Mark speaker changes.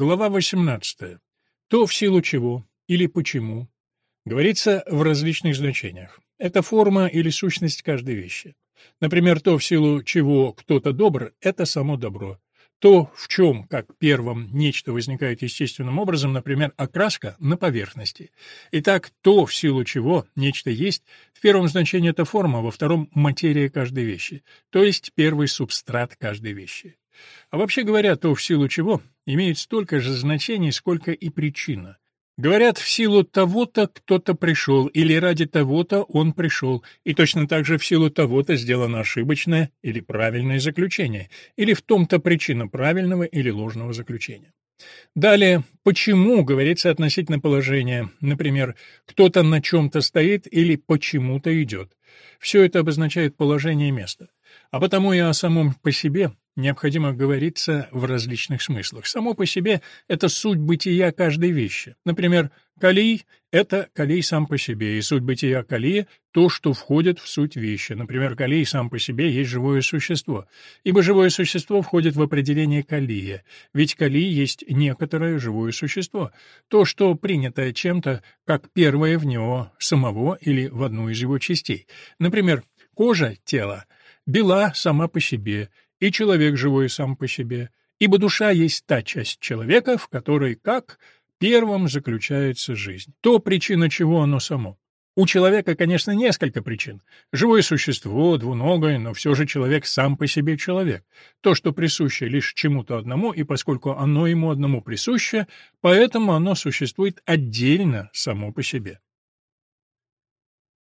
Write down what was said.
Speaker 1: Глава 18. То, в силу чего или почему, говорится в различных значениях. Это форма или сущность каждой вещи. Например, то, в силу чего кто-то добр, это само добро. То, в чем, как первом, нечто возникает естественным образом, например, окраска на поверхности. Итак, то, в силу чего нечто есть, в первом значении это форма, во втором — материя каждой вещи, то есть первый субстрат каждой вещи. А вообще говоря, то, в силу чего, имеет столько же значений, сколько и причина. Говорят, в силу того-то кто-то пришел, или ради того-то он пришел, и точно так же в силу того-то сделано ошибочное или правильное заключение, или в том-то причина правильного или ложного заключения. Далее, почему говорится относительно положения, например, кто-то на чем-то стоит или почему-то идет. Все это обозначает положение места. А потому и о самом по себе необходимо говориться в различных смыслах. Само по себе — это суть бытия каждой вещи. Например, калий — это калий сам по себе, и суть бытия калия — то, что входит в суть вещи. Например, калий сам по себе есть живое существо, ибо живое существо входит в определение калия, ведь калий есть некоторое живое существо, то, что принято чем-то как первое в него самого или в одну из его частей. Например, кожа тела бела сама по себе, и человек живой сам по себе, ибо душа есть та часть человека, в которой, как первым, заключается жизнь. То, причина чего оно само. У человека, конечно, несколько причин. Живое существо, двуногое, но все же человек сам по себе человек. То, что присуще лишь чему-то одному, и поскольку оно ему одному присуще, поэтому оно существует отдельно само по себе.